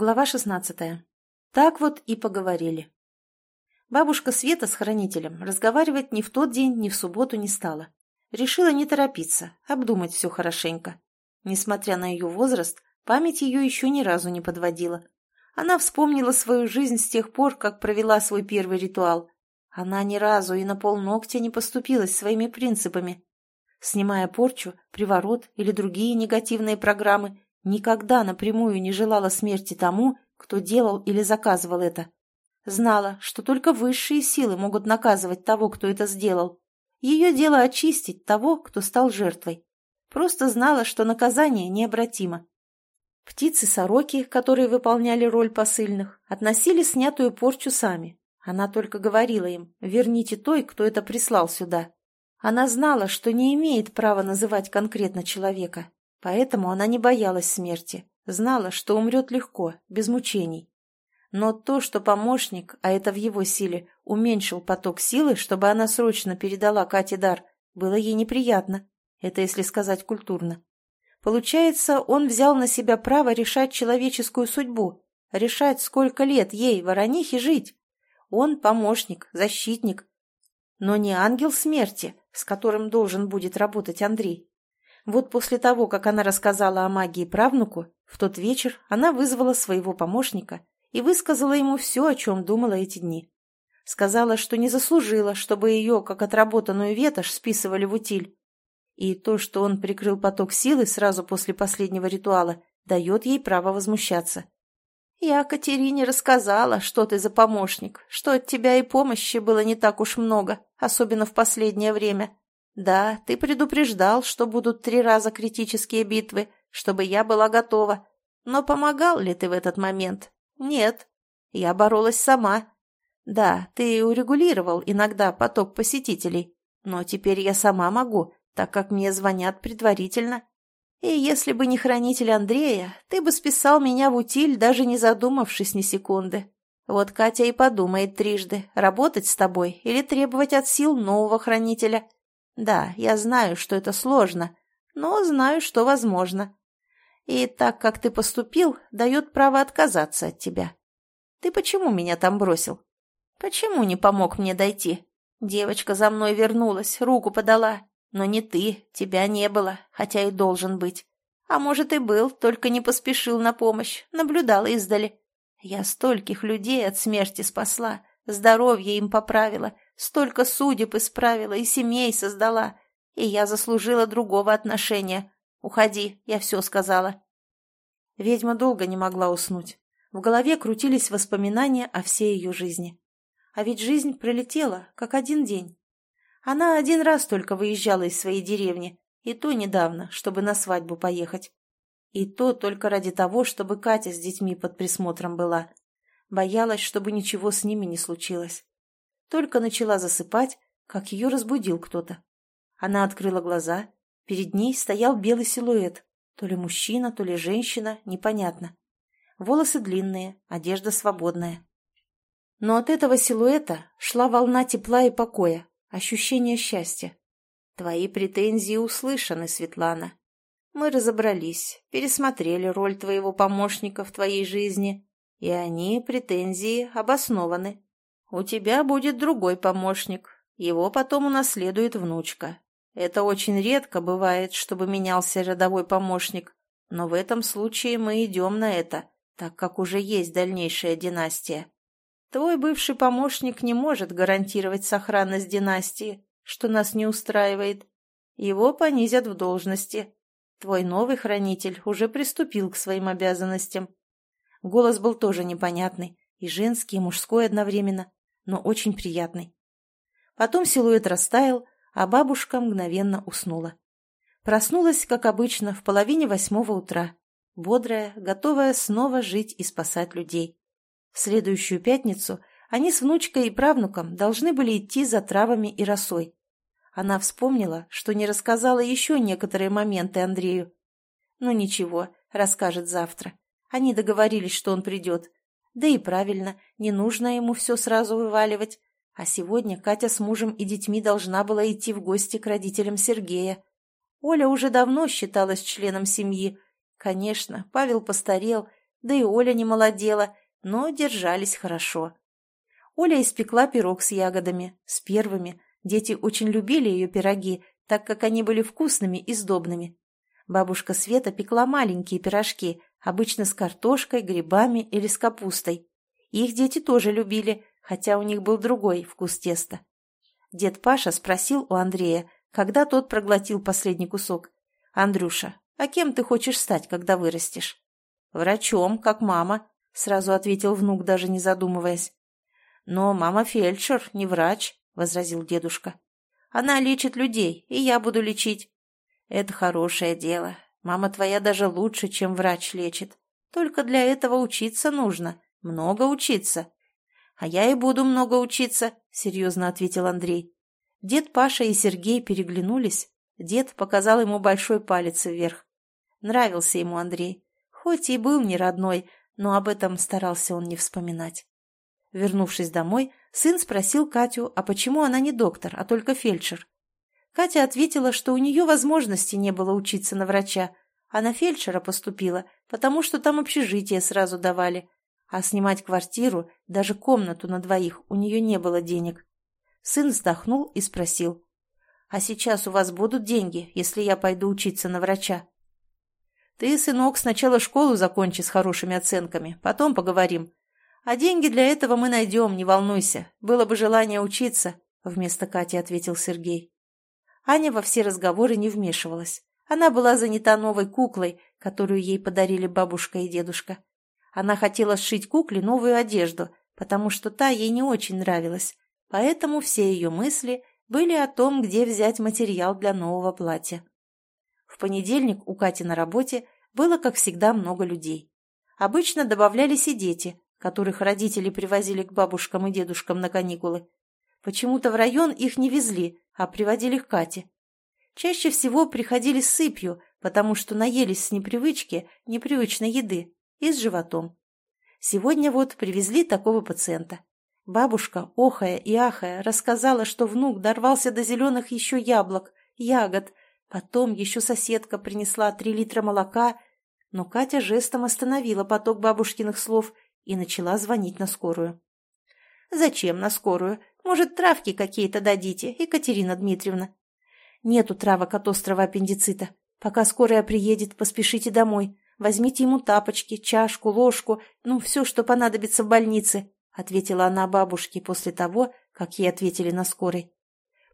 Глава 16. Так вот и поговорили. Бабушка Света с хранителем разговаривать ни в тот день, ни в субботу не стала. Решила не торопиться, обдумать все хорошенько. Несмотря на ее возраст, память ее еще ни разу не подводила. Она вспомнила свою жизнь с тех пор, как провела свой первый ритуал. Она ни разу и на полногтя не поступилась своими принципами. Снимая порчу, приворот или другие негативные программы, Никогда напрямую не желала смерти тому, кто делал или заказывал это. Знала, что только высшие силы могут наказывать того, кто это сделал. Ее дело очистить того, кто стал жертвой. Просто знала, что наказание необратимо. Птицы-сороки, которые выполняли роль посыльных, относили снятую порчу сами. Она только говорила им «верните той, кто это прислал сюда». Она знала, что не имеет права называть конкретно человека, Поэтому она не боялась смерти, знала, что умрет легко, без мучений. Но то, что помощник, а это в его силе, уменьшил поток силы, чтобы она срочно передала Кате дар, было ей неприятно. Это если сказать культурно. Получается, он взял на себя право решать человеческую судьбу, решать, сколько лет ей, воронихе, жить. Он помощник, защитник, но не ангел смерти, с которым должен будет работать Андрей. Вот после того, как она рассказала о магии правнуку, в тот вечер она вызвала своего помощника и высказала ему все, о чем думала эти дни. Сказала, что не заслужила, чтобы ее, как отработанную ветошь, списывали в утиль. И то, что он прикрыл поток силы сразу после последнего ритуала, дает ей право возмущаться. «Я Катерине рассказала, что ты за помощник, что от тебя и помощи было не так уж много, особенно в последнее время. «Да, ты предупреждал, что будут три раза критические битвы, чтобы я была готова. Но помогал ли ты в этот момент? Нет. Я боролась сама. Да, ты урегулировал иногда поток посетителей, но теперь я сама могу, так как мне звонят предварительно. И если бы не хранитель Андрея, ты бы списал меня в утиль, даже не задумавшись ни секунды. Вот Катя и подумает трижды, работать с тобой или требовать от сил нового хранителя». Да, я знаю, что это сложно, но знаю, что возможно. И так, как ты поступил, дает право отказаться от тебя. Ты почему меня там бросил? Почему не помог мне дойти? Девочка за мной вернулась, руку подала. Но не ты, тебя не было, хотя и должен быть. А может и был, только не поспешил на помощь, наблюдал издали. Я стольких людей от смерти спасла, здоровье им поправила, Столько судеб исправила и семей создала, и я заслужила другого отношения. Уходи, я все сказала. Ведьма долго не могла уснуть. В голове крутились воспоминания о всей ее жизни. А ведь жизнь пролетела, как один день. Она один раз только выезжала из своей деревни, и то недавно, чтобы на свадьбу поехать. И то только ради того, чтобы Катя с детьми под присмотром была. Боялась, чтобы ничего с ними не случилось. Только начала засыпать, как ее разбудил кто-то. Она открыла глаза. Перед ней стоял белый силуэт. То ли мужчина, то ли женщина, непонятно. Волосы длинные, одежда свободная. Но от этого силуэта шла волна тепла и покоя, ощущение счастья. Твои претензии услышаны, Светлана. Мы разобрались, пересмотрели роль твоего помощника в твоей жизни, и они, претензии, обоснованы. У тебя будет другой помощник. Его потом унаследует внучка. Это очень редко бывает, чтобы менялся родовой помощник. Но в этом случае мы идем на это, так как уже есть дальнейшая династия. Твой бывший помощник не может гарантировать сохранность династии, что нас не устраивает. Его понизят в должности. Твой новый хранитель уже приступил к своим обязанностям. Голос был тоже непонятный, и женский, и мужской одновременно но очень приятный. Потом силуэт растаял, а бабушка мгновенно уснула. Проснулась, как обычно, в половине восьмого утра, бодрая, готовая снова жить и спасать людей. В следующую пятницу они с внучкой и правнуком должны были идти за травами и росой. Она вспомнила, что не рассказала еще некоторые моменты Андрею. Ну ничего, расскажет завтра. Они договорились, что он придет, да и правильно, не нужно ему все сразу вываливать. А сегодня Катя с мужем и детьми должна была идти в гости к родителям Сергея. Оля уже давно считалась членом семьи. Конечно, Павел постарел, да и Оля не молодела, но держались хорошо. Оля испекла пирог с ягодами, с первыми. Дети очень любили ее пироги, так как они были вкусными и сдобными. Бабушка Света пекла маленькие пирожки, обычно с картошкой, грибами или с капустой. Их дети тоже любили, хотя у них был другой вкус теста. Дед Паша спросил у Андрея, когда тот проглотил последний кусок. «Андрюша, а кем ты хочешь стать, когда вырастешь?» «Врачом, как мама», — сразу ответил внук, даже не задумываясь. «Но мама фельдшер, не врач», — возразил дедушка. «Она лечит людей, и я буду лечить». «Это хорошее дело. Мама твоя даже лучше, чем врач лечит. Только для этого учиться нужно, много учиться». «А я и буду много учиться», — серьезно ответил Андрей. Дед Паша и Сергей переглянулись. Дед показал ему большой палец вверх. Нравился ему Андрей. Хоть и был не родной, но об этом старался он не вспоминать. Вернувшись домой, сын спросил Катю, а почему она не доктор, а только фельдшер. Катя ответила, что у нее возможности не было учиться на врача, а на фельдшера поступила, потому что там общежитие сразу давали. А снимать квартиру, даже комнату на двоих, у нее не было денег. Сын вздохнул и спросил. «А сейчас у вас будут деньги, если я пойду учиться на врача?» «Ты, сынок, сначала школу закончи с хорошими оценками, потом поговорим. А деньги для этого мы найдем, не волнуйся. Было бы желание учиться», — вместо Кати ответил Сергей. Аня во все разговоры не вмешивалась. Она была занята новой куклой, которую ей подарили бабушка и дедушка. Она хотела сшить кукле новую одежду, потому что та ей не очень нравилась, поэтому все ее мысли были о том, где взять материал для нового платья. В понедельник у Кати на работе было, как всегда, много людей. Обычно добавлялись и дети, которых родители привозили к бабушкам и дедушкам на каникулы. Почему-то в район их не везли, а приводили к Кате. Чаще всего приходили с сыпью, потому что наелись с непривычки, непривычной еды, и с животом. Сегодня вот привезли такого пациента. Бабушка, охая и ахая, рассказала, что внук дорвался до зеленых еще яблок, ягод, Потом еще соседка принесла три литра молока, но Катя жестом остановила поток бабушкиных слов и начала звонить на скорую. «Зачем на скорую? Может, травки какие-то дадите, Екатерина Дмитриевна?» «Нету травок от острого аппендицита. Пока скорая приедет, поспешите домой. Возьмите ему тапочки, чашку, ложку, ну, все, что понадобится в больнице», ответила она бабушке после того, как ей ответили на скорой.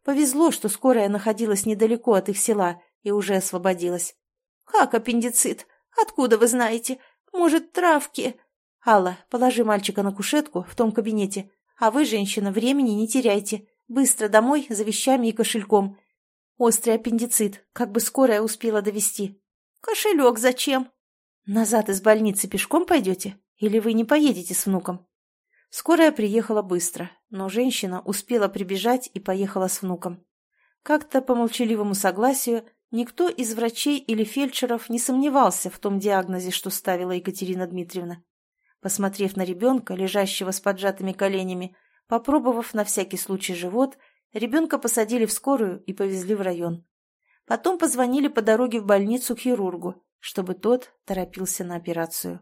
Повезло, что скорая находилась недалеко от их села и уже освободилась. «Как аппендицит? Откуда вы знаете? Может, травки?» «Алла, положи мальчика на кушетку в том кабинете, а вы, женщина, времени не теряйте. Быстро домой за вещами и кошельком. Острый аппендицит, как бы скорая успела довести. «Кошелек зачем?» «Назад из больницы пешком пойдете? Или вы не поедете с внуком?» Скорая приехала быстро, но женщина успела прибежать и поехала с внуком. Как-то по молчаливому согласию никто из врачей или фельдшеров не сомневался в том диагнозе, что ставила Екатерина Дмитриевна. Посмотрев на ребенка, лежащего с поджатыми коленями, попробовав на всякий случай живот, ребенка посадили в скорую и повезли в район. Потом позвонили по дороге в больницу к хирургу, чтобы тот торопился на операцию.